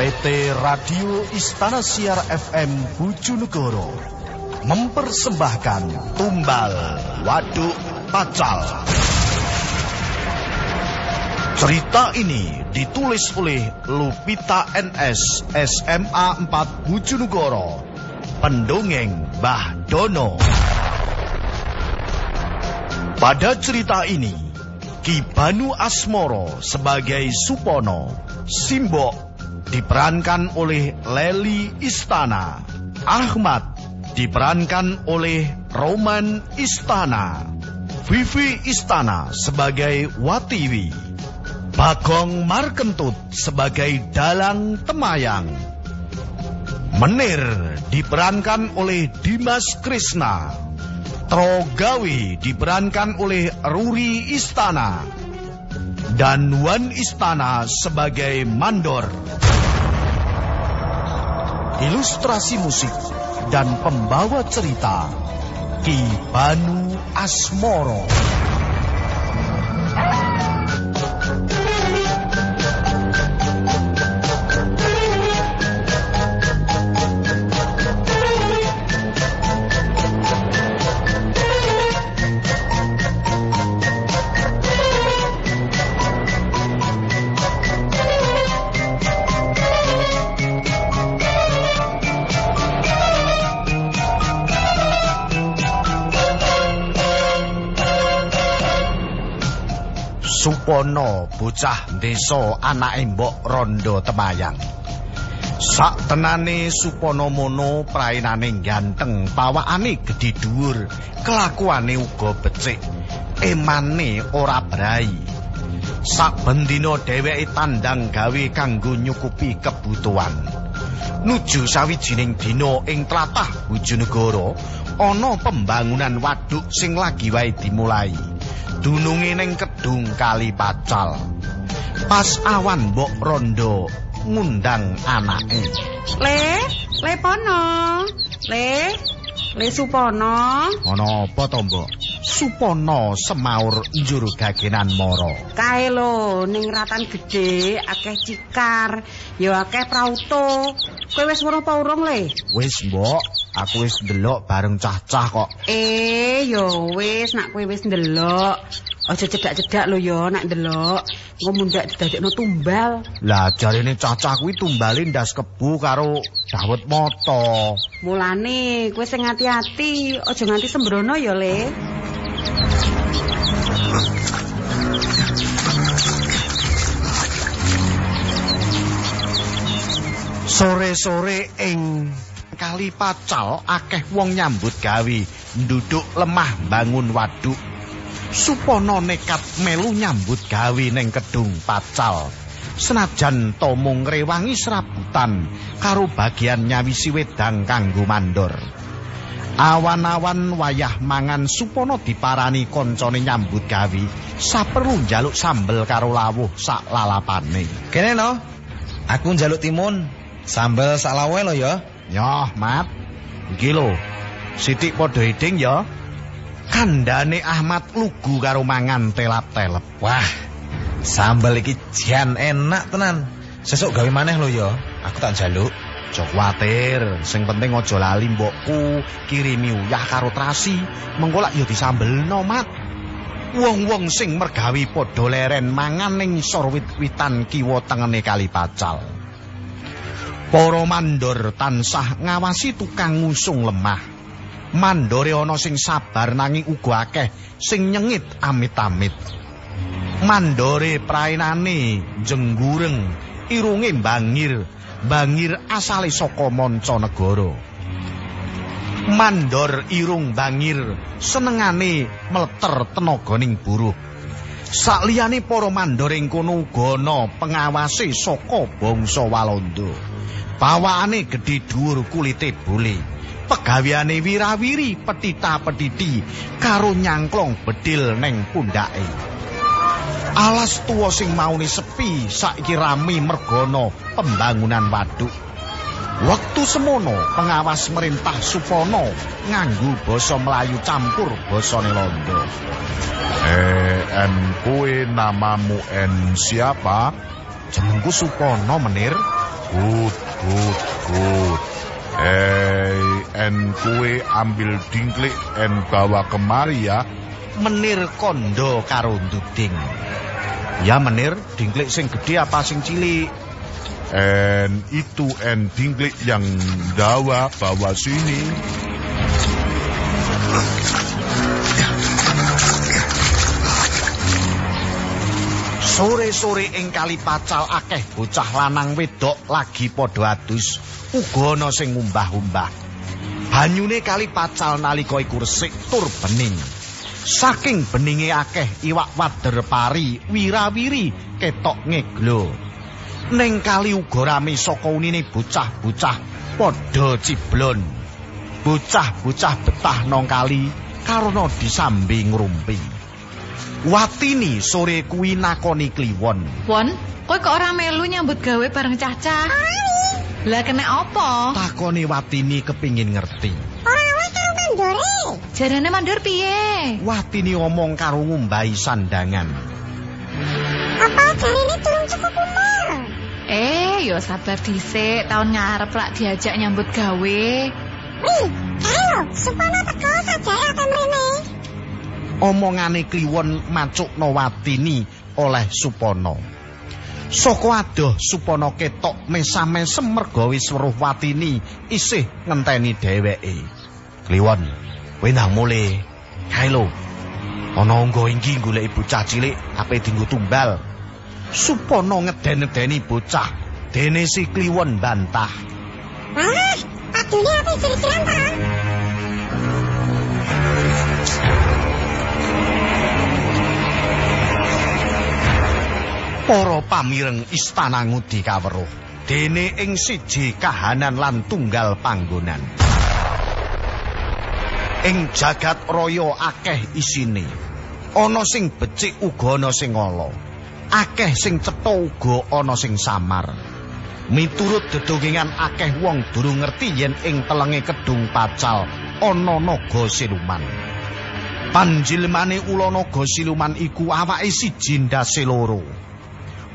PT Radio Istana Siar FM Bojonegoro mempersembahkan Tumbal Waduk Pacal. Cerita ini ditulis oleh Lupita NS SMA 4 Bojonegoro. Pendongeng Mbah Dono. Pada cerita ini, Ki Banu Asmoro sebagai Supono, Simbok diperankan oleh Leli Istana, Ahmad diperankan oleh Roman Istana, Vivi Istana sebagai Watiwi, Bagong Markentut sebagai Dalang Temayang, Menir diperankan oleh Dimas Krishna, Trogawi diperankan oleh Ruri Istana, dan Wan Istana sebagai Mandor. Ilustrasi musik dan pembawa cerita Ki Banu Asmoro. Supono bocah desa anake mbok rondo temayang. Sak tenane Supono mono praenane ganteng, pawakane gedhe dhuwur, kelakuane uga becik, emane ora brai. Sak bendina dheweke tandang gawe kanggo nyukupi kebutuhan. Nuju sawijining dina ing tlatah Bojonegoro ana pembangunan waduk sing lagi wae dimulai. Dununge ning kedung kali pacal pas awan mbok rondo ngundang anake Le, le pono. Le, le supono. ana apa to mbok supono semaur njur gagenan mara Kae lho ning ratan gedhe akeh cikar, ya akeh prauto. Kowe wis weruh apa urung, Le? wis mbok aku wis ndelok bareng cah-cah kok Eh, ya wis nak kowe wis ndelok. Aja cedak-cedak lho ya nak ndelok. Engko mundak didadekno tumbal. lah jarene cah-cah kuwi tumbale ndas kebu karo dawet moto Mulane kowe sing ati-ati, aja nganti sembrono ya, Le. Sore-sore ing kali pacal akeh wong nyambut gawe nduduk lemah bangun waduk. Supono nekat melu nyambut gawe ning kedung pacal. Senajan to mung ngrewangi serabutan karo bagian nyawisi wedang kanggo mandor. Awan-awan wayah mangan Supono diparani koncone nyambut gawe saperlu njaluk sambel karo lawuh sak lalapane. Kene no. Aku njaluk timun. Sambel salawe lo ya. Yoh, Mat. Iki lho. Sithik padha iding ya. Kandhane Ahmad lugu karo mangan telap-telep. Wah. Sambel iki jan enak tenan. Sesuk gawe maneh lo ya. Aku tak njaluk. Aja kuwatir, sing penting aja lali mbokku kirimi uyah karo trasi. Mengko lak ya disambelno, Mat. Wong-wong sing mergawi padha leren mangan ning sor wit-witan kiwa tengene kali pacal. Para mandor tansah ngawasi tukang ngusung lemah. Mandore ana sing sabar nanging uga akeh sing nyengit amit-amit. Mandore praenane jenggureng, irunge bangir, bangir asale saka manca negara. Mandor irung bangir senengane meleter tenaganing buruh. Sakliyane para mandor ing kono uga ana pengawase saka bangsa Walanda. Pawakane gedhe dhuwur kulite bole. Pegaweane wirawiri petita-petiti karo nyangklong bedil neng pundake. Alas tuwa sing maune sepi saiki rame mergono pembangunan waduk. Waktu semono pengawas merintah Supono nganggo basa Melayu campur basane Londo. Eh, en kue namamu en siapa? jenengku Supono menir. Good, good, good. Eh, en kue ambil dingklik en bawa kemari ya. Menir kondo karo nduding. Ya menir, dingklik sing gede apa sing cilik? En itu en dingklik yang dawa bawa sini. Sore-sore ing kali pacal akeh bocah lanang wedok lagi padha adus, uga ana sing ngumbah-umbah. Banyune kali pacal nalika iku resik tur bening. Saking beninge akeh iwak wader pari wirawiri ketok ngeglo. Ning kali uga rame saka unine bocah-bocah padha ciblon. Bocah-bocah betah nang kali karena disambi ngrumpi. Watini sore kuwi nakoni kliwon. Won, kowe kok ora melu nyambut gawe bareng Caca? Lah kena apa? Takoni Watini kepingin ngerti. Ora wis karo mandore. Jarane mandur piye? Watini ngomong karo ngumbahi sandangan. Apa jarine durung cukup umur? Eh, yo sabar dhisik, tahun ngarep lak diajak nyambut gawe. Wih, ayo, supaya teko sajake akan mrene. Omongane kliwon macukno Watini oleh Supono. Saka adoh Supono ketok mesam-mesem merga wis weruh Watini isih ngenteni dheweke. Kliwon, kowe ndang mule. Kae lho. Ana angga inggi golek bocah cilik ape dinggo tumbal. Supono ngeden-edeni bocah. Dene si kliwon bantah. Wah, adune apa kira-kira ta? Para pamireng istana ngudi kaweruh. Dene ing siji kahanan lan tunggal panggonan. Ing jagat raya akeh isine. Ana sing becik uga ana sing ala. Akeh sing cetha uga ana sing samar. Miturut dedongengan akeh wong durung ngerti yen ing telenge kedung pacal ana naga siluman. Panjilmane ula naga siluman iku awake siji ndase loro.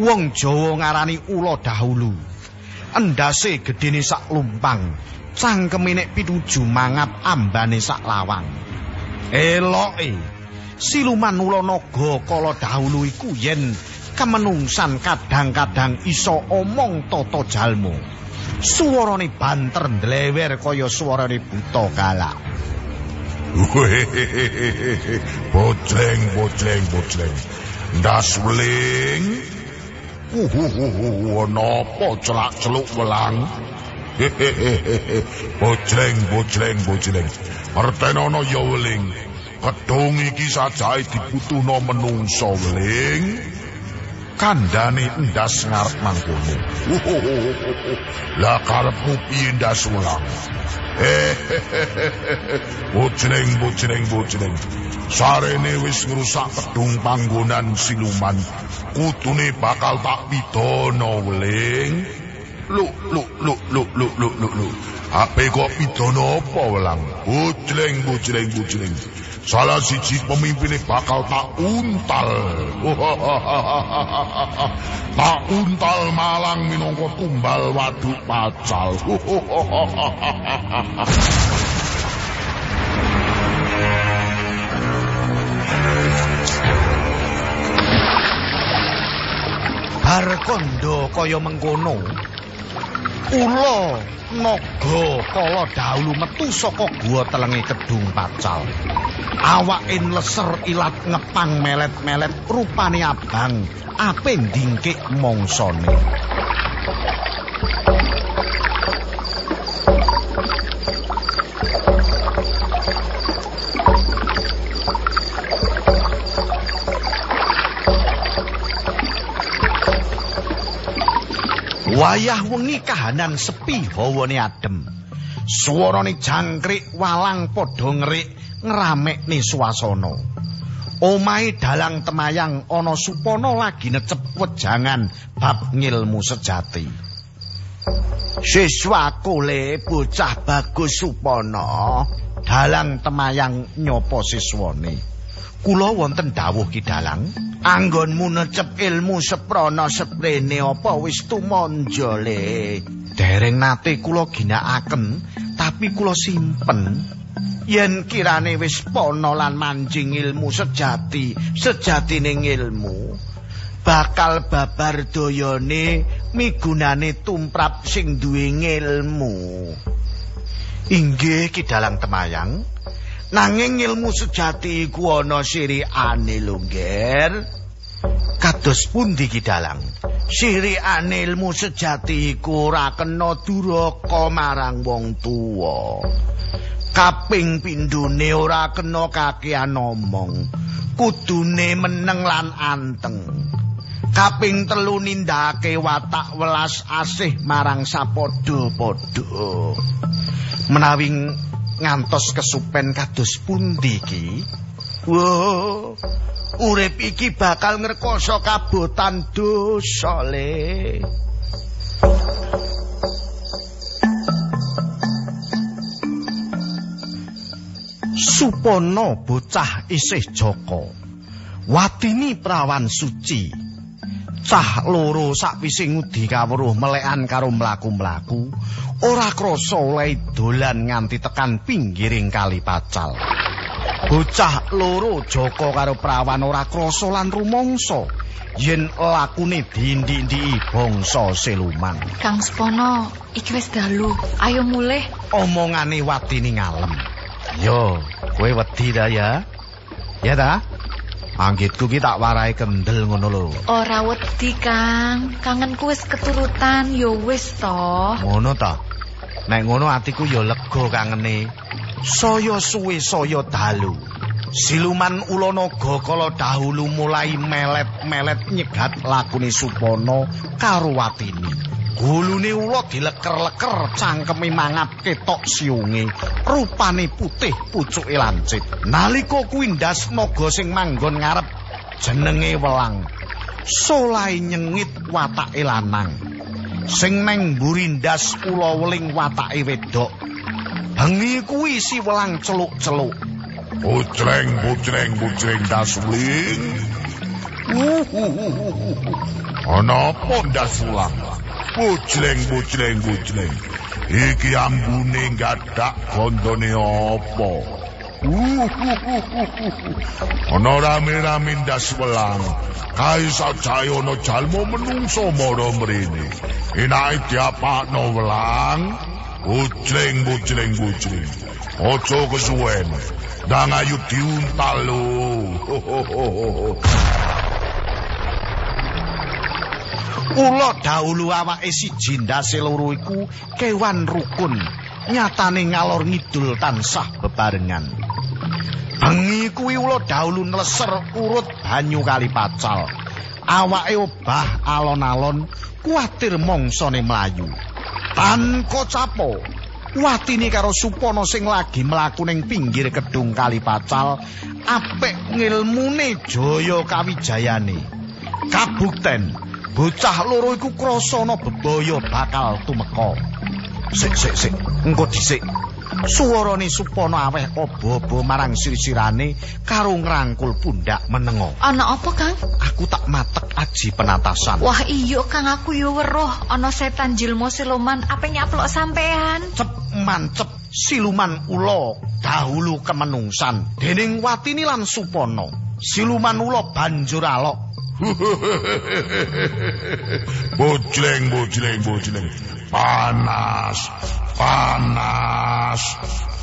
Wong Jawa ngarani ula dahulu. Endase gedene sak lumpang, cangkeme nek pituju mangap ambane sak lawang. Eloke siluman ula naga kala dahulu iku yen kemenungsan kadang-kadang iso omong tata jalma. Suarane banter ndlewer kaya suarane buta galak. Wehehehe, Bojleng, bojleng, bojleng. Ndas weling. Uhuhuhu, napa celak-celuk welang? Hehehehe, Bojleng, bojleng, bojleng. Mertenono ya weling. Kedung iki sajae dibutuhno menungso weling. Kandane ndas ngarep mangkono. Lah karepmu piye ndas welang? Bojleng, bojleng, bojleng. Sarene wis ngrusak pedung panggonan siluman. Kutune bakal tak pidana weling. Lu lu lu lu lu lu lu. Ape kok pidana apa welang? Bojleng, bojleng, bojleng. Salah siji pemimpinnya bakal tak untal. tak untal malang minangka tumbal waduk pacal. Bar kondo kaya mengkono. Ula naga kala dahulu metu saka gua telenge kedung pacal. Awake leser ilat ngepang melet-melet rupane abang, ape ndingkik mongsone. Wayah wengi kahanan sepi hawane adem. Suarane jangkrik walang padha ngerik ngramekne swasana. Omahe dalang temayang ana supana lagi necep wejangan bab ngilmu sejati. Siswa kule bocah bagus supana dalang temayang nyopo siswane. Kula wonten dawuh Kidalang, anggonmu necep ilmu seprana seprene apa wis tumanja le. Dereng nate kula ginakaken, tapi kula simpen. Yen kirane wis pono lan manjing ilmu sejati, sejatining ilmu, bakal babar doyone migunane tumrap sing duwe ilmu. Inggih Kidalang Temayang, nanging ilmu sejati iku ana sirikane lho, Nger. Kados pundi Kidalang? Sirikane ilmu sejati iku ora kena duraka marang wong tuwa. Kaping pindune ora kena kakean omong. Kudune meneng lan anteng. Kaping telu nindakake watak welas asih marang sapadha-padha. Menawi ngantos kesupen kados pundi iki? Wo, urip iki bakal ngrekoso kabotan dosa le. Supono bocah isih Joko. Watini prawan suci. Cah loro sakwise ngudi kawruh melekan karo mlaku-mlaku, ora krasa oleh dolan nganti tekan pinggiring kali pacal. Bocah loro Joko karo prawan ora krasa lan rumangsa yen lakune dindi-ndi bangsa siluman. Kang Spono, iki wis dalu. Ayo mulih. Omongane watini ngalem. Yo, kowe wedi ta ya? Ya ta? Anggitku ki tak warai kendel ngono lho. Ora wedi, Kang. Kangenku wis keturutan, ya wis to. Ngono ta? Nek ngono atiku ya lega kangene. Saya suwe saya dalu. Siluman Ulanaga kala dahulu mulai melet-melet nyegat lakune Supono karo Watini. Gulune ula dileker-leker cangkeme mangap ketok siunge, rupane putih pucuke lancip. Nalika kuwi ndas naga sing manggon ngarep jenenge Welang. Solai nyengit watake lanang. Sing neng mburi ndas ula weling watake wedok. Bengi kuwi si Welang celuk-celuk. Bocreng dasling. Ana apa dasulang? Bocreng, bocreng, bocreng. Iki ambune gadak gondone apa? Ana rame-rame ndas welang. Kae sajae ana jalma menungso mara mrene. Enake diapakno welang. Bocreng, bocreng, bocreng. Ojo kesuwen. Dang ayu diuntal lho. Ula dahulu awake siji ndase loro iku kewan rukun, nyatane ngalor ngidul tansah bebarengan. Bengi kuwi ula dahulu nleser urut banyu kali pacal. Awake obah alon-alon kuwatir mongsane mlayu. Tanko capo, Watini karo Supono sing lagi mlaku ning pinggir kedung kali pacal, apik ngilmune jaya kawijayane. Kabukten, bocah loro iku krasa ana bebaya bakal tumeka. Sik sik sik, engko dhisik. Suarane Supono aweh obo-obo marang sir-sirane karo ngrangkul pundak menengo. Ana apa, Kang? Aku tak matek aji penatasan. Wah iya Kang aku yo weruh ana setan jilmo siluman ape nyaplok sampean. Cep mancep siluman ula dahulu kemenungsan dening Watini lan Supono. Siluman ula banjur alok. Bocreng, bocreng, bocreng. Panas, panas.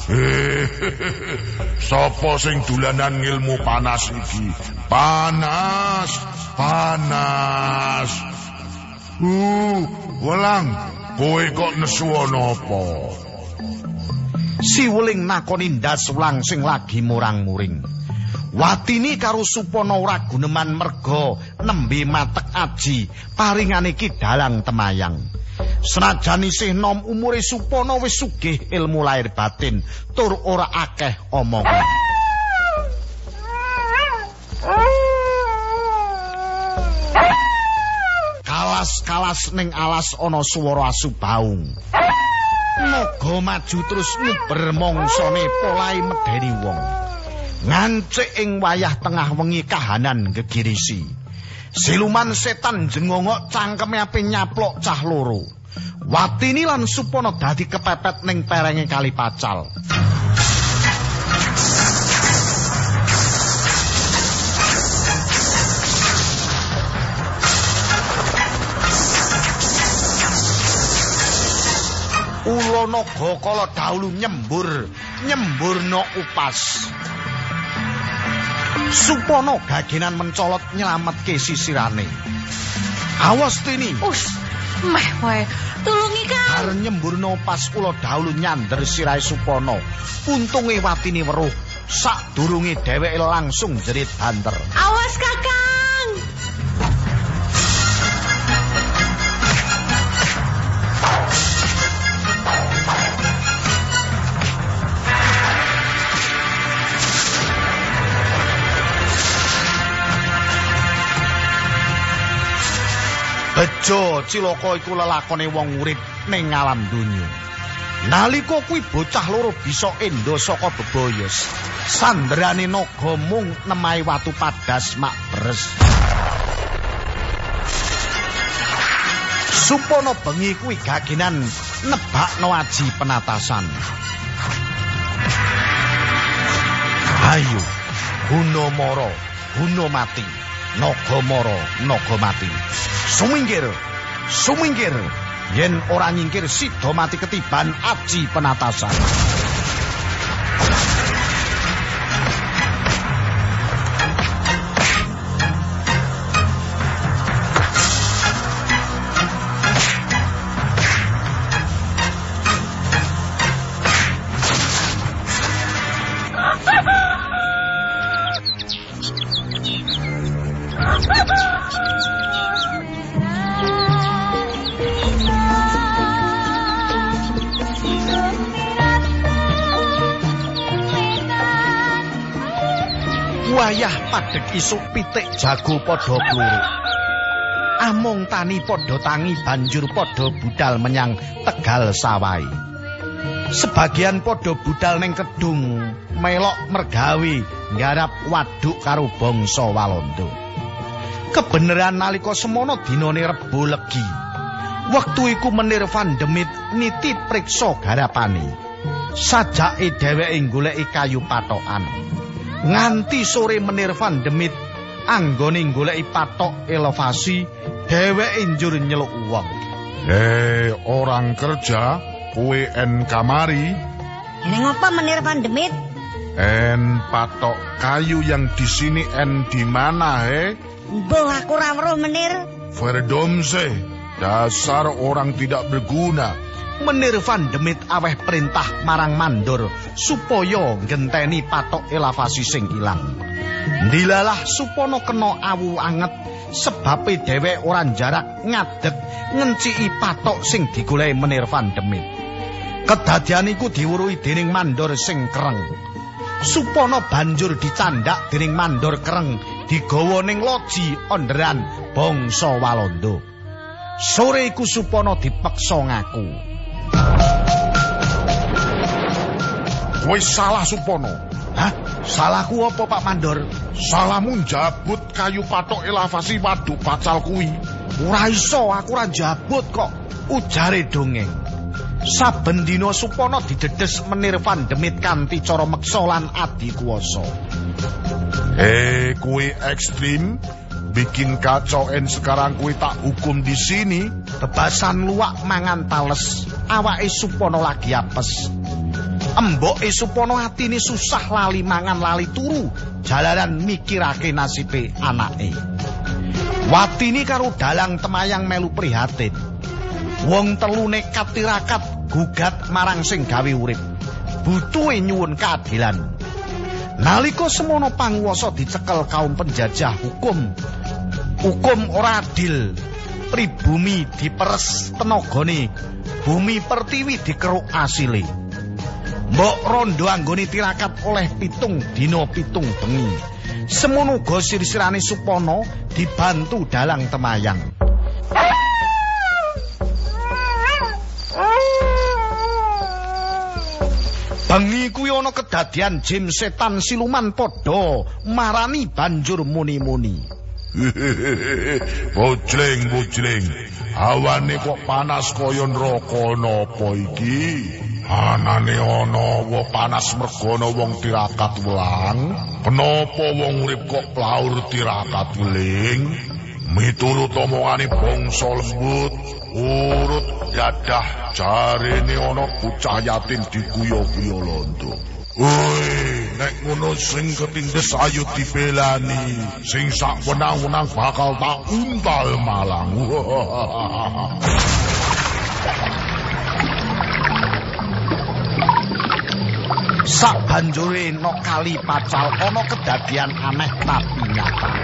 Sopo sing dulanan ngilmu panas iki? Panas, panas. Uh, welang, kowe kok nesu ana? Si Wuling nakoni ndas sing lagi murang-muring. Watini karo Supono ora guneman merga nembe matek aji paringane ki dalang temayang. Senajan isih nom umure Supono wis sugih ilmu lahir batin tur ora akeh omongan. Kalas-kalas ning alas ana swara asu baung. Naga maju terus nguber mongsane polahe medeni wong. Ngancik ing wayah tengah wengi kahanan gegirisi. Siluman setan jengongok cangkeme ape nyaplok cah loro. Watini lan Supono dadi kepepet ning perenge kali pacal. Ula naga kala dahulu nyembur, nyemburna upas. Supono gagenan mencolot nyelametke sisirane. Awas tini. Us, meh wae. Tulungi Kang. Bar nyemburna upas ula dahulu nyander sirahe Supono. Untunge watini weruh. Sadurunge dheweke langsung jerit banter. Awas Kakang. Bejo cilaka iku lelakone wong urip ning alam donya. Nalika kuwi bocah loro bisa endo saka bebayos. Sandrane naga mung nemahi watu padas mak bres. Supono bengi kuwi gagenan nebakno aji penatasan. Ayo, guna mara, guna mati. Naga mara, naga mati. Sumingkir, sumingkir. Yen ora nyingkir sida mati ketiban aji penatasan. Isuk pitik jago padha pluru. Among tani padha tangi banjur padha budal menyang Tegal Sawai. Sebagian padha budal ning kedung melok mergawe nggarap waduk karo bangsa Walanda. Kebeneran nalika semono dinane Rebo Legi. Wektu iku Menir Van Demit niti priksa garapane. Sajake dheweke goleki kayu patokan. Nganti sore menir Van Demit anggone goleki patok elevasi dheweke njur nyeluk wong Hei, orang kerja, kue en kamari, Ini ngapa menir pandemit? en patok kayu yang di sini en di mana he? Mbah aku ra weruh menir. Verdomse, dasar orang tidak berguna. Menir Van Demit aweh perintah marang mandor supaya ngenteni patok elevasi sing ilang. Ndilalah Supono kena awu anget sebabe dhewek ora jarak ngadeg ngenciki patok sing digoleki Menir Van Demit. Kedadian iku diwuruhi dening mandor sing kereng. Supono banjur dicandak dening mandor kereng digawa ning loji onderan bangsa Walanda. Sore iku Supono dipeksa ngaku. Kowe salah Supono. Hah? Salahku apa Pak Mandor? Salahmu jabut kayu patok elevasi waduk pacal kuwi. Ora iso, aku ora jabut kok. Ujare dongeng. Saben dina Supono didedes menir Van Demit kanthi cara meksa lan adi kuwasa. Hei, kue ekstrim, bikin kacau en sekarang kue tak hukum di sini. Bebasan luwak mangan tales, awake Supono lagi apes. Emboke Supono atine susah lali mangan lali turu, jalaran mikirake nasibe anake. Watini karo dalang temayang melu prihatin. Wong telu nekat tirakat gugat marang sing gawe urip. Butuhe nyuwun keadilan. Nalika semono panguwasa dicekel kaum penjajah hukum. Hukum ora adil. Pribumi diperes tenagane. Bumi pertiwi dikeruk asile. Mbok rondo anggone tirakat oleh pitung dina pitung bengi. Semono uga sirsirane Supono dibantu dalang temayang. Bengi kuwi ana kedadian jim setan siluman padha marani banjur muni-muni. bojleng bojleng awane kok panas kaya neraka napa iki anane ana wa panas mergo ana wong tirakat welang kenapa wong urip kok plaur tirakat weling miturut omongane bangsa lembut urut dadah jarene ana bocah yatim diguyo-guyo londo Woi, nek ngono sing ketindes ayo dibelani. Sing sak wenang-wenang bakal tak untal malang. Sak banjure nok kali pacal ana kedadian aneh tapi nyata.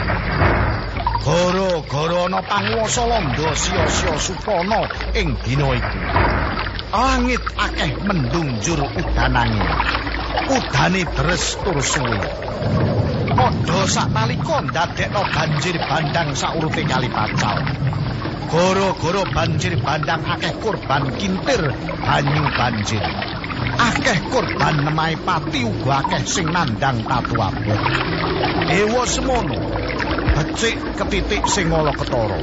Gara-gara ana panguwasa londo sia-sia supana ing dina iku. Langit akeh mendung jur udan angin. Udane deres tur suwe. Padha saknalika ndadekno banjir bandang saurute kali pacal. Gara-gara banjir bandang akeh korban kintir banyu banjir. Akeh korban nemahe pati uga akeh sing nandang tatu abot. Dewa semono becik ketitik sing ngolo ketara.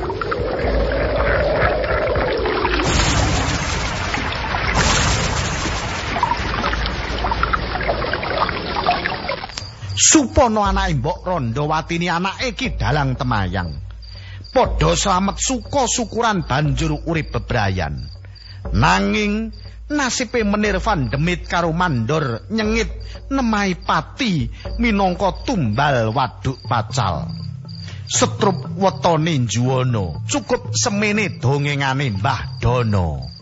Supono anake Mbok Randawatini anake Ki Dalang Temayang. Padha slamet suka syukuran banjur urip bebrayan. Nanging nasibe menir Vandemit karo Mandor nyengit nemahi pati minangka tumbal waduk pacal. Setrup wetone juwana cukup semene dongengane Mbah Dono.